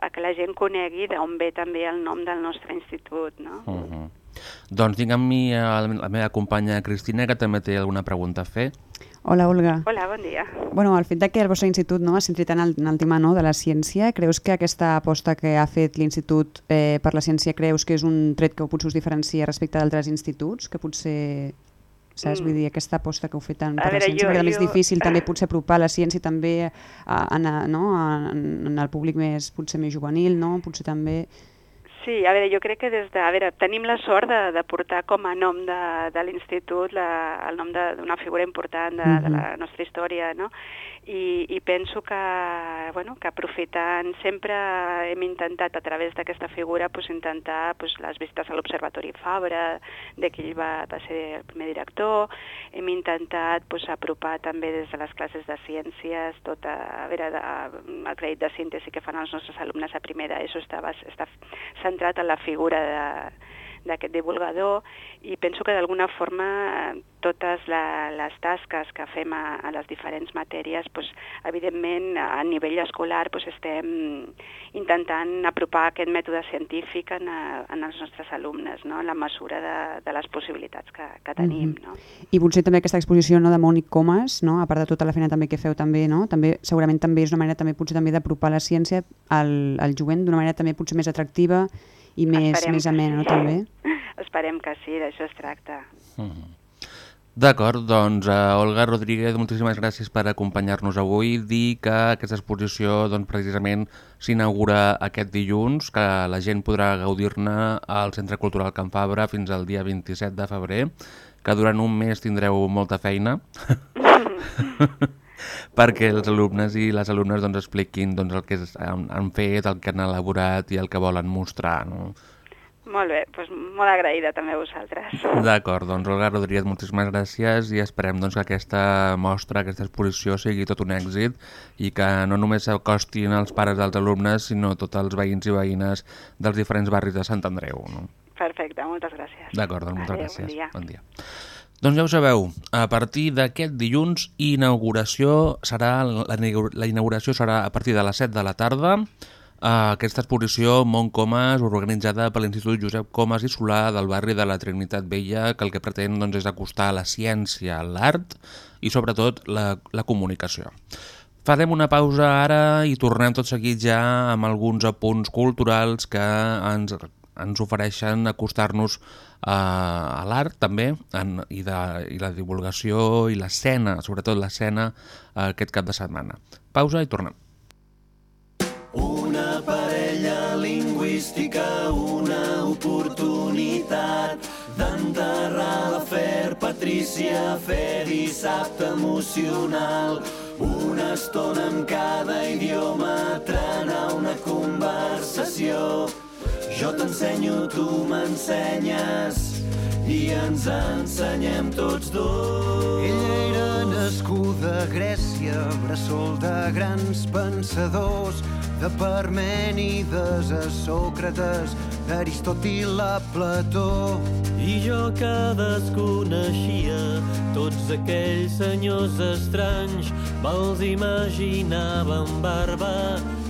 a que la gent conegui d'on ve també el nom del nostre institut, no? Uh -huh. Doncs tinc amb mi a la meva companya Cristina, que també té alguna pregunta a fer. Hola, Olga. Hola, bon dia. Bueno, el fet de que el vostre institut no, es centri tant en el, en el tema no, de la ciència, creus que aquesta aposta que ha fet l'institut eh, per la ciència creus que és un tret que potser us diferencia respecte d'altres instituts? Que potser, saps, Mm. vull dir, aquesta aposta que heu fet tant A per la veure, ciència, jo- perquè també és jo- difícil també potser apropar la ciència també a, a, a, no, en, en el públic més, potser més juvenil, no? Potser també... Sí, a veure, jo crec que des de... A veure, tenim la sort de, de portar com a nom de, de l'institut el nom de- d'una figura important de, de la nostra història, no? I, i penso que, bueno, que aprofitant sempre hem intentat a través d'aquesta figura pues, intentar pues, les visites a l'Observatori Fabra, de qui ell va, va ser el primer director, hem intentat pues, apropar també des de les classes de ciències tot a, a veure, de, el crèdit de síntesi que fan els nostres alumnes a primer d'ESO està, està centrat en la figura de, d'aquest divulgador i penso que d'alguna forma totes la, les tasques que fem a, a les diferents matèries, pues, evidentment a nivell escolar pues, estem intentant apropar aquest mètode científic en, a, en els nostres alumnes, no? en la mesura de, de les possibilitats que, que tenim. No? I potser també aquesta exposició no, de Mònic Comas, no? a part de tota la feina també que feu també, no? també segurament també és una manera també potser també d'apropar la ciència al, al jovent d'una manera també potser més atractiva i més, Esperem més amena, no, sí. també? Esperem que sí, d'això es tracta. D'acord, doncs uh, Olga Rodríguez, moltíssimes gràcies per acompanyar-nos avui. Dir que aquesta exposició doncs, precisament s'inaugura aquest dilluns, que la gent podrà gaudir-ne al Centre Cultural Can Fabra fins al dia 27 de febrer, que durant un mes tindreu molta feina perquè els alumnes i les alumnes doncs, expliquin doncs, el que han, han fet, el que han elaborat i el que volen mostrar. No? Molt bé, doncs molt agraïda també a vosaltres. D'acord, doncs Olga Rodríguez, moltíssimes gràcies i esperem doncs, que aquesta mostra, aquesta exposició sigui tot un èxit i que no només s'acostin els pares dels alumnes, sinó tots els veïns i veïnes dels diferents barris de Sant Andreu. No? Perfecte, moltes gràcies. D'acord, doncs moltes Adéu, gràcies. Bon dia. Bon dia. Doncs ja ho sabeu, a partir d'aquest dilluns inauguració serà la, inauguració serà a partir de les 7 de la tarda. Uh, aquesta exposició Mont Comas, organitzada per l'Institut Josep Comas i Solà del barri de la Trinitat Vella, que el que pretén doncs, és acostar la ciència, l'art i sobretot la, la comunicació. Farem una pausa ara i tornem tot seguit ja amb alguns apunts culturals que ens, ens ofereixen acostar-nos a, a l'art també en, i, de, i la divulgació i l'escena, sobretot l'escena eh, aquest cap de setmana. Pausa i tornem. Una parella lingüística, una oportunitat d'enterrar l'afer Patrícia, fer dissabte emocional. Una estona amb cada idioma, trenar una conversació. Jo t'ensenyo, tu m'ensenyes i ens ensenyem tots dos. Ella era nascuda a Grècia, bressol de grans pensadors, de Parmènides a Sòcrates, Aristòtil a Plató. I jo que desconeixia tots aquells senyors estranys, me'ls imaginava amb barba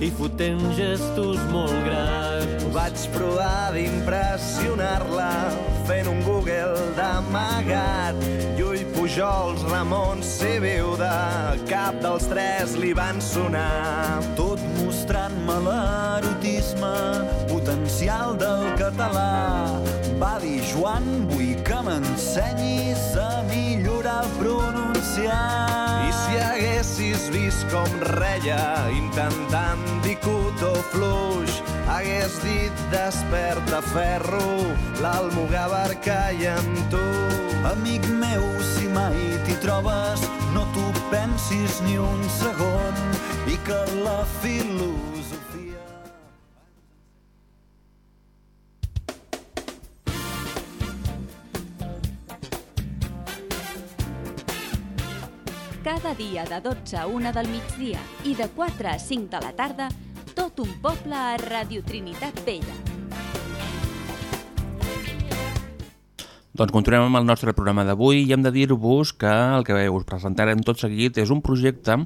i fotent gestos molt grans. Vaig provar d'impressionar-la fent un Google d'amagat. Llull, Pujols, Ramon, Sibiu de cap dels tres li van sonar. Tot mostrant-me l'erotisme potencial del català. Va dir, Joan, vull que m'ensenyis a millorar pronunciar. I si haguessis vist com reia intentant dir cotó fluix, hagués dit desperta ferro, l'almogàver caia amb tu. Amic meu, si mai t'hi trobes, no t'ho pensis ni un segon i que la filosofia... Cada dia de 12 a 1 del migdia i de 4 a 5 de la tarda, tot un poble a Radio Trinitat Vella. Doncs continuem amb el nostre programa d'avui i hem de dir-vos que el que us presentarem tot seguit és un projecte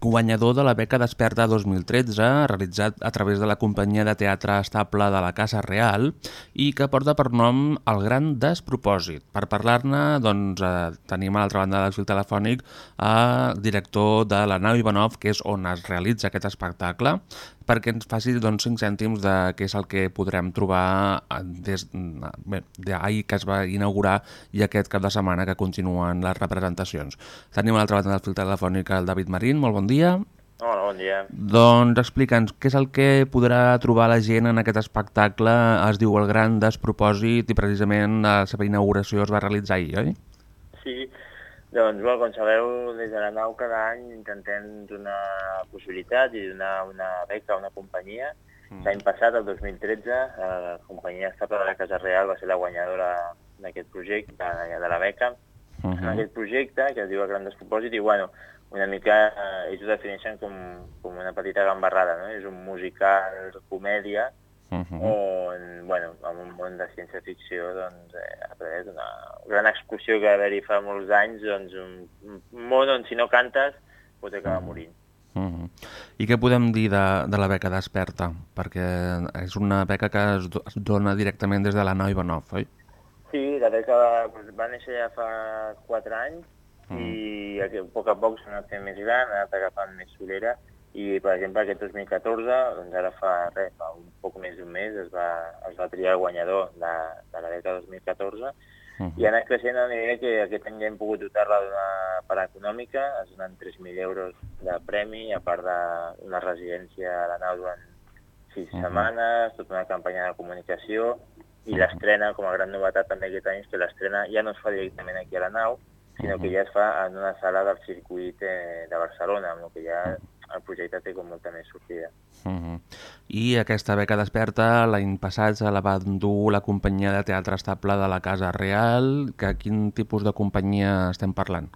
guanyador de la beca Desperta 2013, realitzat a través de la companyia de teatre estable de la Casa Real i que porta per nom El Gran Despropòsit. Per parlar-ne, doncs, eh, tenim a l'altra banda del fil telefònic el director de la nau Ivanov, que és on es realitza aquest espectacle, perquè ens faci doncs, 5 cèntims de què és el que podrem trobar eh, des d'ahir que es va inaugurar i aquest cap de setmana que continuen les representacions. Tenim a l'altra banda del fil telefònic el David Marín, molt bon dia. Hola, bon dia. Doncs explica'ns, què és el que podrà trobar la gent en aquest espectacle? Es diu El Gran Despropòsit i precisament la seva inauguració es va realitzar ahir, oi? Sí, doncs, bueno, com sabeu, des de la nau cada any intentem donar possibilitat i donar una beca a una companyia. Mm. L'any passat, el 2013, la companyia estable de la Casa Real va ser la guanyadora d'aquest projecte, de, de la beca, uh -huh. en aquest projecte que es diu El Gran Despropòsit i, bueno, una mica eh, ells ho defineixen com, com una petita gambarrada, no? És un musical comèdia Uh -huh. on, bueno, amb un món de ciència-ficció, doncs, eh, a través d'una gran excursió que va haver-hi fa molts anys, doncs, un, un món on si no cantes pots acabar morint. Uh -huh. I què podem dir de, de la beca Desperta? Perquè és una beca que es, do, es dona directament des de la nau Ivanov, oi? Sí, la beca va, va néixer ja fa 4 anys Mm. i a, a poc a poc s'ha anat fent més gran, ha anat agafant més solera i, per exemple, aquest 2014, doncs ara fa, res, fa un poc més d'un mes, es va, es va triar el guanyador de, de la beca 2014 Uh i ha anat creixent a nivell que aquest any ja hem pogut dotar-la d'una part econòmica, es donen 3.000 euros de premi, a part d'una residència a la nau durant sis Mhm. setmanes, tota una campanya de comunicació, i l'estrena, com a gran novetat també aquest any, és que l'estrena ja no es fa directament aquí a la nau, sinó que ja es fa en una sala del circuit eh, de Barcelona, amb el que ja el projecte té com molta més sortida. Uh -huh. I aquesta beca Desperta l'any passat se la va endur la companyia de teatre estable de la Casa Real. Que quin tipus de companyia estem parlant?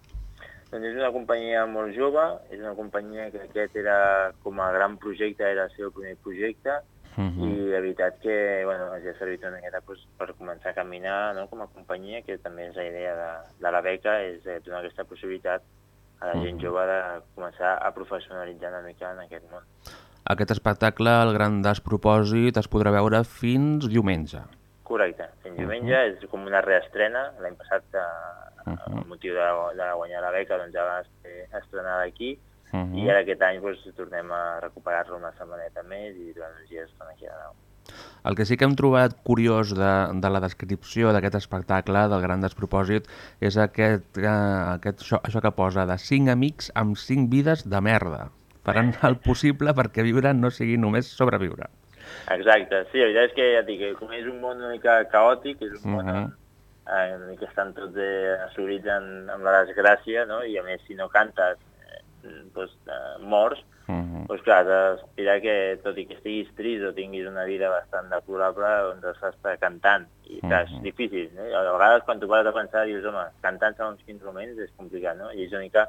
Doncs és una companyia molt jove, és una companyia que aquest era com a gran projecte, era el seu primer projecte, Uh -huh. i la veritat que bueno, ens ha servit una miqueta pues, per començar a caminar no, com a companyia, que també és la idea de, de la beca, és eh, donar aquesta possibilitat a la gent jove de començar a professionalitzar una mica en aquest món. Aquest espectacle, el Gran Despropòsit, es podrà veure fins diumenge. Correcte. Fins diumenge és com una reestrena. L'any passat, eh, amb motiu de, de guanyar la beca, doncs ja va ser estrenada aquí. Uh -huh. I ara aquest any doncs, tornem a recuperar-la una setmaneta més i durant uns dies estan aquí a la nau. El que sí que hem trobat curiós de, de la descripció d'aquest espectacle, del Gran Despropòsit, és aquest, eh, aquest, això, això que posa de cinc amics amb cinc vides de merda. Faran el possible perquè viure no sigui només sobreviure. Exacte, sí, la veritat és que ja et dic, com és un món una mica caòtic, és un Uh món -huh. eh, una mica estan tots eh, assolits en, en la desgràcia, no? i a més si no cantes eh, doncs, eh, morts, Uh -huh. doncs clar, has d'aspirar que tot i que estiguis trist o tinguis una vida bastant deplorable, doncs has d'estar cantant. I clar, és Mhm. difícil, eh? A vegades quan tu pares a pensar dius, home, cantant segons quins moments és complicat, no? I ells una mica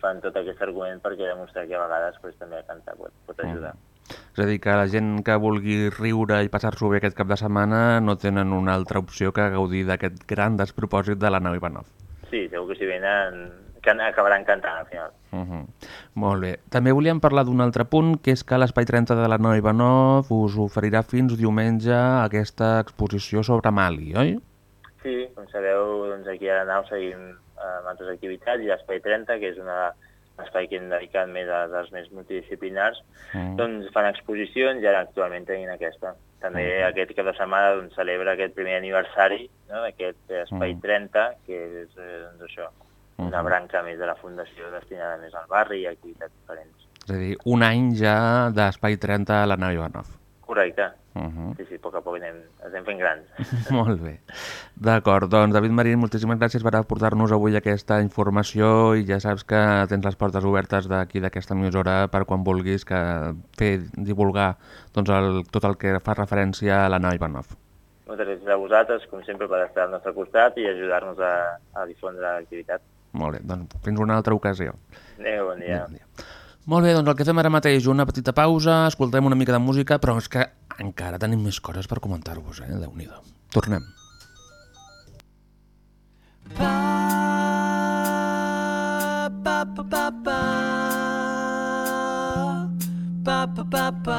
fan tot aquest argument perquè demostrar que a vegades pues, també cantar pot, pot ajudar. És a dir, que la gent que vulgui riure i passar-s'ho bé aquest cap de setmana no tenen una altra opció que gaudir d'aquest gran despropòsit de la nau Ivanov. Sí, segur que si venen can acabaran cantant al final. Uh -huh. Molt bé. També volíem parlar d'un altre punt, que és que l'Espai 30 de la nau Ivanov us oferirà fins diumenge aquesta exposició sobre Mali, oi? Sí, com sabeu, doncs aquí a la nau seguim eh, amb altres activitats i l'Espai 30, que és una espai que hem dedicat més a les més multidisciplinars, Mm. doncs fan exposicions i ara actualment tenim aquesta. També aquest cap de setmana doncs, celebra aquest primer aniversari no, d'aquest Espai Mm. 30, que és eh, doncs, això, una Mhm. branca més de la Fundació destinada més al barri i activitats diferents. És a dir, un any ja d'Espai 30 a la nau Ivanov. Correcte. Uh -huh. Sí, sí, a poc a poc anem, anem fent grans. Molt bé. D'acord, doncs David Marín, moltíssimes gràcies per aportar-nos avui aquesta informació i ja saps que tens les portes obertes d'aquí d'aquesta emissora per quan vulguis que fer divulgar doncs, el, tot el que fa referència a la nau Ivanov. Moltes gràcies a vosaltres, com sempre, per estar al nostre costat i ajudar-nos a, a difondre l'activitat. Molt bé, doncs fins una altra ocasió. Adéu, bon dia. Bon dia. Molt bé, doncs el que fem ara mateix, una petita pausa, escoltem una mica de música, però és que encara tenim més coses per comentar-vos, eh? déu nhi Tornem. pa pa pa pa pa pa pa pa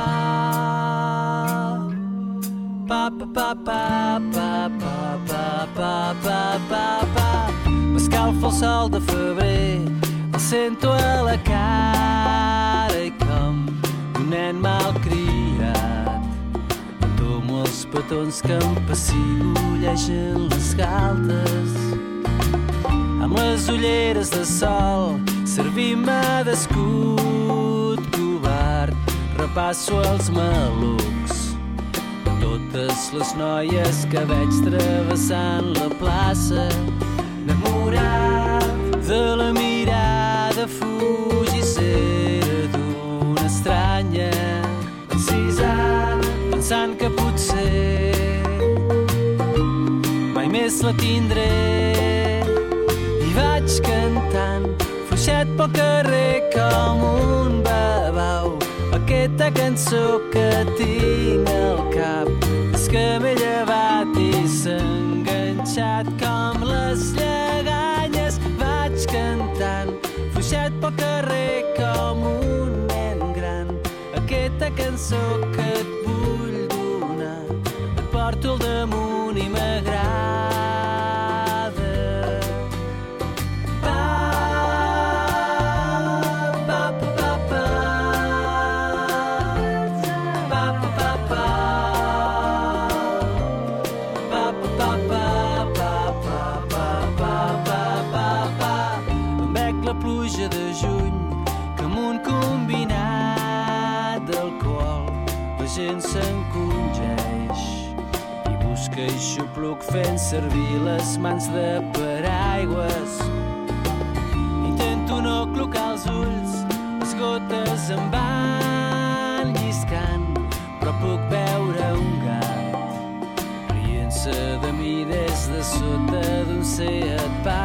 pa pa pa pa pa pa pa pa pa pa pa m'escalfa el sol de febrer. El sento a la cara i com un nen mal criat entomo els petons que em pessigolegen les galtes. Amb les ulleres de sol servim-me d'escut covard. Repasso els malucs totes les noies que veig travessant la plaça. Enamorat de la mirada fugissera d'una estranya. Encisat pensant que potser mai més la tindré. I vaig cantant fluixet pel carrer com un babau. Aquesta cançó que tinc al cap és que m'he llevat i s'ha enganxat com les lleganyes pel carrer com un nen gran. Aquesta cançó que et vull donar et porto al damunt la gent s'encongeix i busca i xupluc fent servir les mans de paraigües Intento no clocar els ulls, les gotes em van lliscant, però puc veure un gat rient-se de mi des de sota d'un Seat Panda.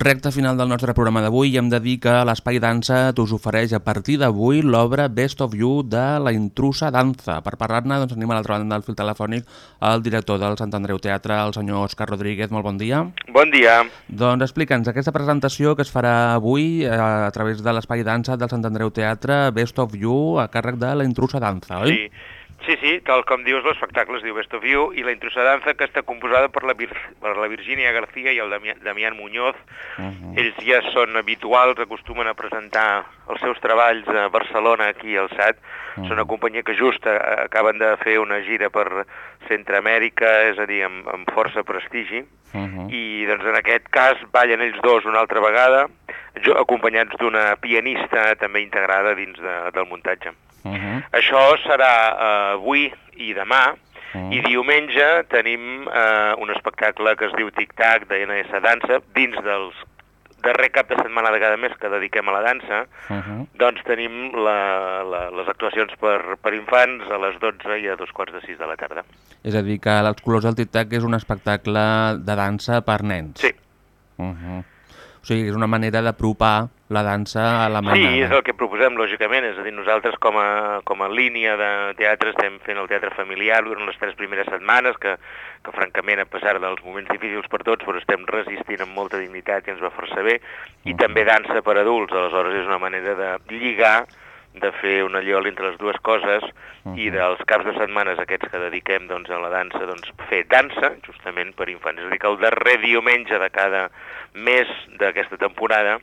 Recte final del nostre programa d'avui i hem de dir que l'Espai Dansa t'us ofereix a partir d'avui l'obra Best of You de La intrusa danza. Per parlar-ne doncs, tenim a l'altra banda del fil telefònic el director del Sant Andreu Teatre, el senyor Òscar Rodríguez. Molt bon dia. Bon dia. Doncs explica'ns aquesta presentació que es farà avui eh, a través de l'Espai Dansa del Sant Andreu Teatre, Best of You, a càrrec de La intrusa danza, oi? Sí. Sí, sí, tal com dius, l'espectacle es diu Best of You i la intrusa danza que està composada per la, Vir per la Virginia García i el Damián, Damián Muñoz. Uh -huh. Ells ja són habituals, acostumen a presentar els seus treballs a Barcelona, aquí al SAT. Uh -huh. Són una companyia que just acaben de fer una gira per Centroamèrica, és a dir, amb, amb força prestigi. Uh -huh. I doncs en aquest cas ballen ells dos una altra vegada, jo, acompanyats d'una pianista també integrada dins de, del muntatge. Uh -huh. Això serà eh, avui i demà, Mm. I diumenge tenim eh, un espectacle que es diu Tic Tac de NS Dansa, dins dels darrer cap de setmana de cada mes que dediquem a la dansa, Uh -huh. doncs tenim la, la, les actuacions per, per infants a les 12 i a dos quarts de 6 de la tarda. És a dir, que Els colors del tic-tac és un espectacle de dansa per nens. Sí. Uh -huh. O sigui, és una manera d'apropar la dansa a la Sí, mainada. és el que proposem, lògicament. És a dir, nosaltres com a, com a línia de teatre estem fent el teatre familiar durant les tres primeres setmanes, que, que francament, a pesar dels moments difícils per tots, però estem resistint amb molta dignitat i ens va força bé. I també dansa per adults, aleshores és una manera de lligar, de fer una lliol entre les dues coses i dels caps de setmanes aquests que dediquem doncs, a la dansa, doncs, fer dansa justament per infants. És a dir, que el darrer diumenge de cada mes d'aquesta temporada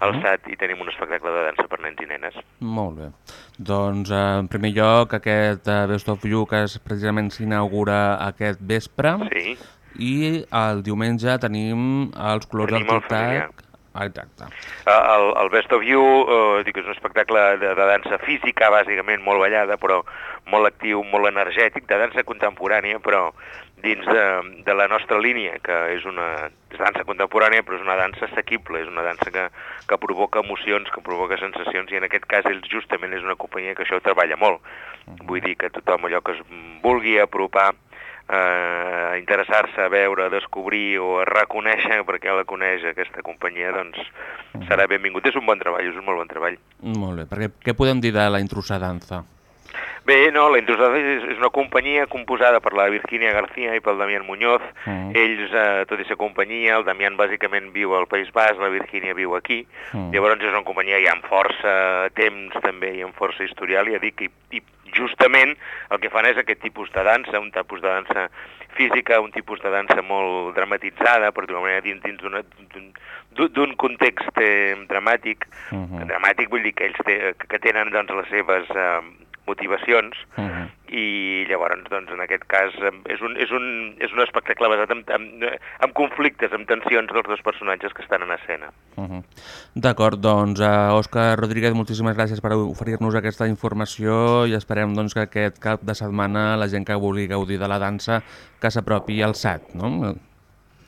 al SAT hi tenim un espectacle de dansa per nens i nenes. Molt bé. Doncs, eh, en primer lloc, aquest eh, Best of You que es, precisament s'inaugura aquest vespre. Sí. I el diumenge tenim els colors Tenim del tic-tac. Exacte. Eh, El, el Best of You eh, dic, és un espectacle de, de dansa física, bàsicament molt ballada, però molt actiu, molt energètic, de dansa contemporània, però dins de, de la nostra línia, que és una és dansa contemporània, però és una dansa assequible, és una dansa que, que provoca emocions, que provoca sensacions, i en aquest cas ells justament és una companyia que això treballa molt. Vull dir que tothom allò que es vulgui apropar eh, interessar-se, a veure, a descobrir o a reconèixer perquè la coneix aquesta companyia, doncs serà benvingut. És un bon treball, és un molt bon treball. Molt bé, perquè què podem dir de la intrusa danza? Bé, no, la Intrusada és, una companyia composada per la Virginia García i pel Damián Muñoz. Mm. Ells, eh, tot i ser companyia, el Damián bàsicament viu al País Basc, la Virginia viu aquí. Mm. Llavors és una companyia ja amb força temps també i amb força historial, ja dic, i, i justament el que fan és aquest tipus de dansa, un tipus de dansa física, un tipus de dansa molt dramatitzada, per dir-ho manera, dins, d'un d'un- context eh, dramàtic. Mhm. Dramàtic vull dir que ells té, que tenen doncs, les seves eh, motivacions Mhm. i llavors doncs, en aquest cas eh, és un, és un, és un espectacle basat en, en, en conflictes, en tensions dels dos personatges que estan en escena. Uh -huh. D'acord, doncs, uh, Òscar Rodríguez, moltíssimes gràcies per oferir-nos aquesta informació i esperem doncs, que aquest cap de setmana la gent que vulgui gaudir de la dansa que s'apropi al SAT, no?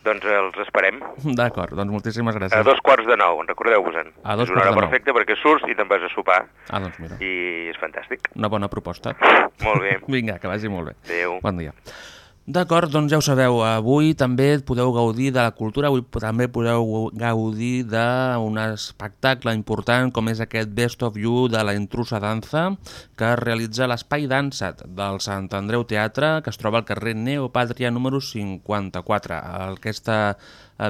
Doncs eh, els esperem. D'acord, doncs moltíssimes gràcies. A dos quarts de nou, recordeu-vos-en. A dos és una hora perfecta perquè surts i te'n vas a sopar Ah, doncs mira, i és fantàstic. una bona proposta. Molt bé. Vinga, que vagi molt bé. Adéu. Bon dia. D'acord, doncs ja ho sabeu, avui també podeu gaudir de la cultura, avui també podeu gaudir d'un espectacle important com és aquest Best of You de la Intrusa Danza que realitza l'Espai Dansat del Sant Andreu Teatre que es troba al carrer Neopàtria número 54. Aquesta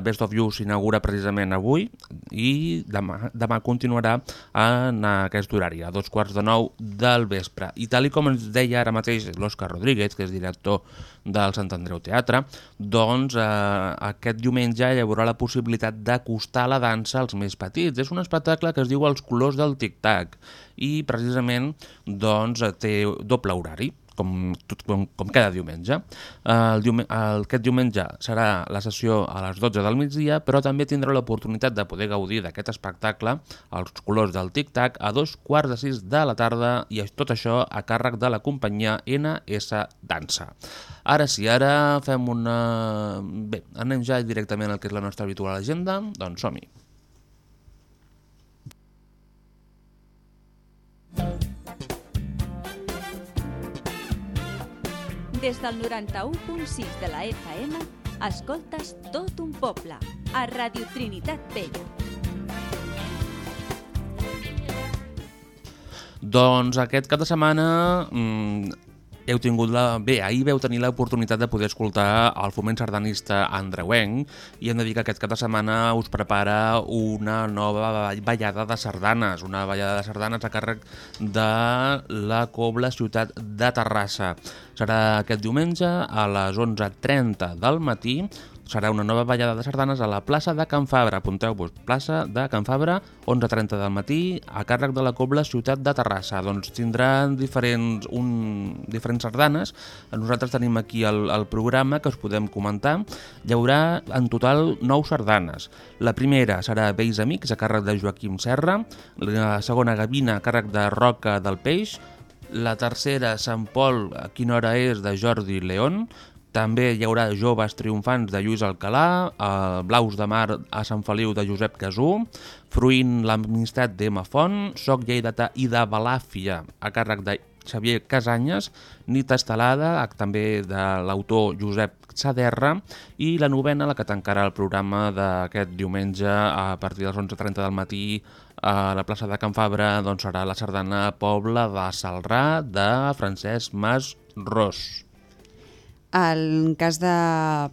Best of You s'inaugura precisament avui i demà, demà continuarà en aquest horari, a dos quarts de nou del vespre. I tal com ens deia ara mateix l'Òscar Rodríguez, que és director del Sant Andreu Teatre, doncs eh, aquest diumenge hi haurà la possibilitat d'acostar la dansa als més petits. És un espectacle que es diu Els colors del tic-tac i precisament doncs, té doble horari com, com, com cada diumenge. El diume, el, aquest diumenge serà la sessió a les 12 del migdia, però també tindrà l'oportunitat de poder gaudir d'aquest espectacle, els colors del tic-tac, a dos quarts de sis de la tarda, i tot això a càrrec de la companyia NS Dansa. Ara sí, ara fem una... Bé, anem ja directament al que és la nostra habitual agenda, doncs som-hi. Des del 91.6 de la FM, escoltes tot un poble, a Radio Trinitat Vella. Doncs aquest cap de setmana mm, heu tingut la... Bé, ahir veu tenir l'oportunitat de poder escoltar el foment sardanista andreuenc i hem de dir que aquest cap de setmana us prepara una nova ballada de sardanes, una ballada de sardanes a càrrec de la Cobla Ciutat de Terrassa. Serà aquest diumenge a les 11.30 del matí serà una nova ballada de sardanes a la plaça de Can Fabra. Apunteu-vos, plaça de Can Fabra, 11.30 del matí, a càrrec de la Cobla Ciutat de Terrassa. Doncs tindran diferents, un, diferents sardanes. Nosaltres tenim aquí el, el programa que us podem comentar. Hi haurà en total 9 sardanes. La primera serà Vells Amics, a càrrec de Joaquim Serra. La segona, Gavina, a càrrec de Roca del Peix. La tercera, Sant Pol, a quina hora és, de Jordi León. També hi haurà Joves Triomfants de Lluís Alcalà, eh, Blaus de Mar a Sant Feliu de Josep Casú, Fruint l'Amistat d'Emma Font, Soc Lleidatà i de Balàfia a càrrec de Xavier Casanyes, Nit Estelada, també de l'autor Josep Saderra, i la novena, la que tancarà el programa d'aquest diumenge a partir de les 11.30 del matí a la plaça de Can Fabra, doncs serà la sardana Pobla de Salrà de Francesc Mas Ros. En cas de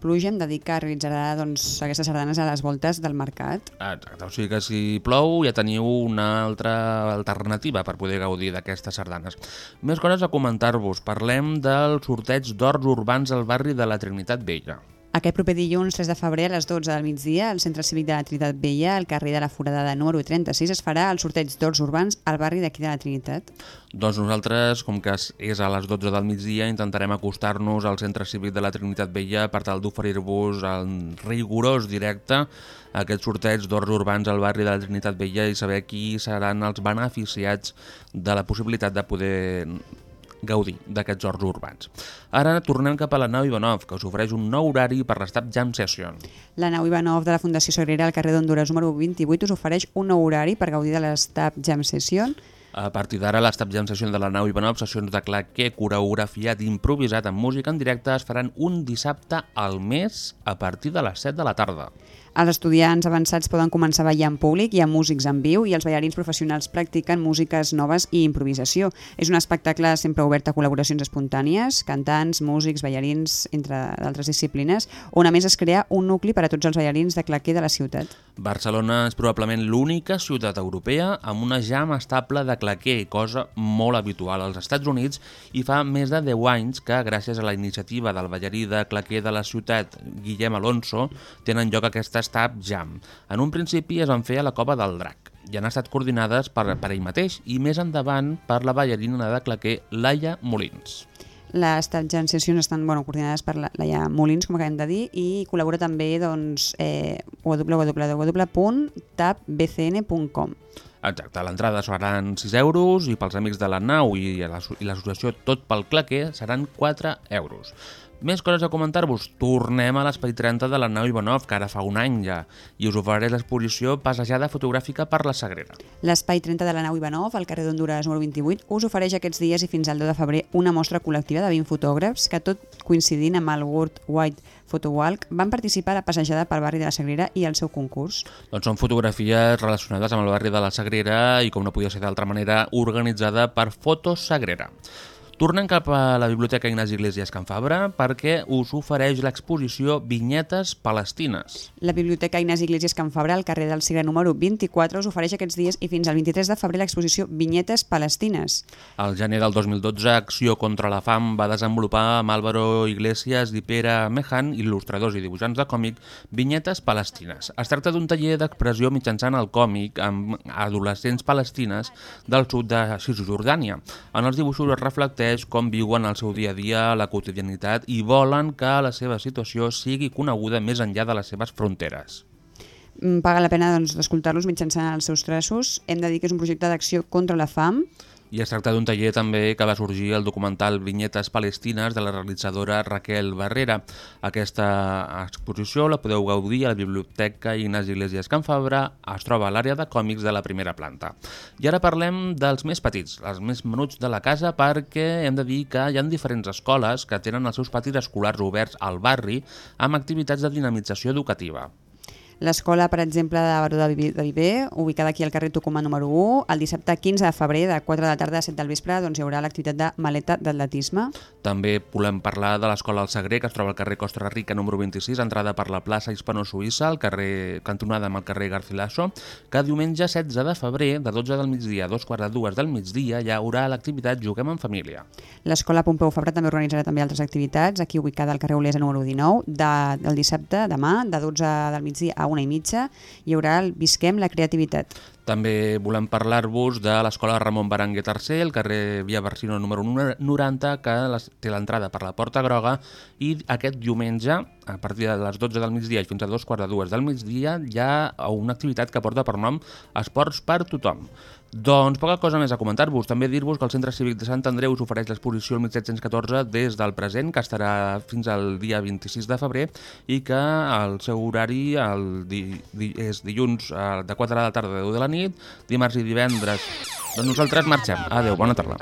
pluja hem de dir que realitzarà doncs, aquestes sardanes a les voltes del mercat. Exacte, o sigui que si plou ja teniu una altra alternativa per poder gaudir d'aquestes sardanes. Més coses a comentar-vos. Parlem del sorteig d'horts urbans al barri de la Trinitat Vella. Aquest proper dilluns 3 de febrer a les 12 del migdia al Centre Cívic de la Trinitat Vella, al carrer de la Foradada número 36, es farà el sorteig d'horts urbans al barri d'aquí de la Trinitat. Doncs nosaltres, com que és- a les 12 del migdia, intentarem acostar-nos al Centre Cívic de la Trinitat Vella per tal d'oferir-vos en rigorós directe aquest sorteig d'horts urbans al barri de la Trinitat Vella i saber qui seran els beneficiats de la possibilitat de poder gaudir d'aquests horts urbans. Ara tornem cap a la nau Ivanov, que us ofereix un nou horari per l'Estab Jam Session. La nau Ivanov de la Fundació Sagrera al carrer d'Honduras número 28 us ofereix un nou horari per gaudir de l'Estab Jam Session. A partir d'ara, l'Estab Jam Session de la nau Ivanov, sessions de claquer, coreografiat improvisat amb música en directe es faran un dissabte al mes a partir de les 7 de la tarda. Els estudiants avançats poden començar a ballar en públic, hi ha músics en viu i els ballarins professionals practiquen músiques noves i improvisació. És un espectacle sempre obert a col·laboracions espontànies, cantants, músics, ballarins, entre d'altres disciplines, on a més es crea un nucli per a tots els ballarins de claquer de la ciutat. Barcelona és probablement l'única ciutat europea amb una jam estable de claquer, cosa molt habitual als Estats Units i fa més de 10 anys que, gràcies a la iniciativa del ballarí de claquer de la ciutat, Guillem Alonso, tenen lloc aquesta Stab Jam. En un principi es van fer a la Cova del Drac i han estat coordinades per, per ell mateix i més endavant per la ballarina de claquer Laia Molins. Les Sessions estan bueno, coordinades per la Laia Molins, com acabem de dir, i col·labora també doncs, eh, www.tabbcn.com. Exacte, l'entrada seran 6 euros i pels amics de la nau i l'associació Tot pel Claquer seran 4 euros. Més coses a comentar-vos. Tornem a l'Espai 30 de la nau Ivanov, que ara fa un any ja, i us ofereix l'exposició Passejada fotogràfica per la Sagrera. L'espai 30 de la nau Ivanov, al carrer d'Honduras número 28, us ofereix aquests dies i fins al 10 de febrer una mostra col·lectiva de 20 fotògrafs que, tot coincidint amb el World Wide Photo Walk, van participar a la passejada pel barri de la Sagrera i al seu concurs. Doncs són fotografies relacionades amb el barri de la Sagrera i, com no podia ser d'altra manera, organitzada per Fotos Sagrera. Tornem cap a la Biblioteca Ignasi Iglesias Can Fabra perquè us ofereix l'exposició Vinyetes Palestines. La Biblioteca Ignasi Iglesias Can Fabra, al carrer del Segre número 24, us ofereix aquests dies i fins al 23 de febrer l'exposició Vinyetes Palestines. Al gener del 2012, Acció contra la Fam va desenvolupar amb Álvaro Iglesias i Pere Mejan, il·lustradors i dibuixants de còmic, Vinyetes Palestines. Es tracta d'un taller d'expressió mitjançant el còmic amb adolescents palestines del sud de Cisjordània. En els dibuixos es reflecteix com viuen el seu dia a dia, la quotidianitat i volen que la seva situació sigui coneguda més enllà de les seves fronteres. Mm, Paga la pena doncs, d'escoltar-los mitjançant els seus traços. Hem de dir que és un projecte d'acció contra la fam I es tracta d'un taller també que va sorgir el documental Vinyetes Palestines de la realitzadora Raquel Barrera. Aquesta exposició la podeu gaudir a la Biblioteca Ignasi Iglesias Can Fabra, es troba a l'àrea de còmics de la primera planta. I ara parlem dels més petits, els més menuts de la casa, perquè hem de dir que hi ha diferents escoles que tenen els seus patis escolars oberts al barri amb activitats de dinamització educativa. L'escola, per exemple, de Baró de Viver, ubicada aquí al carrer Tucumà número 1, el dissabte 15 de febrer, de 4 de la tarda a 7 del vespre, doncs hi haurà l'activitat de maleta d'atletisme. També volem parlar de l'Escola al Sagrer, que es troba al carrer Costa Rica número 26, entrada per la plaça Hispano-Suïssa, al carrer cantonada amb el carrer Garcilaso, que diumenge 16 de febrer, de 12 del migdia a dos quarts de dues del migdia, hi haurà l'activitat Juguem en Família. L'escola Pompeu Fabra també organitzarà també altres activitats, aquí ubicada al carrer Olesa número 19, de, del dissabte, demà, de 12 del migdia a una i mitja, hi haurà el Visquem la creativitat. També volem parlar-vos de l'escola Ramon Berenguer III, el carrer Via Barsino número 90, que té l'entrada per la Porta Groga i aquest diumenge, a partir de les 12 del migdia i fins a dos quarts de dues del migdia, hi ha una activitat que porta per nom Esports per tothom. Doncs poca cosa més a comentar-vos. També dir-vos que el Centre Cívic de Sant Andreu us ofereix l'exposició el 1714 des del present, que estarà fins al dia 26 de febrer, i que el seu horari el di, di, és dilluns eh, de 4 de la tarda a 10 de la nit, dimarts i divendres. Doncs nosaltres marxem. Adéu, bona tarda.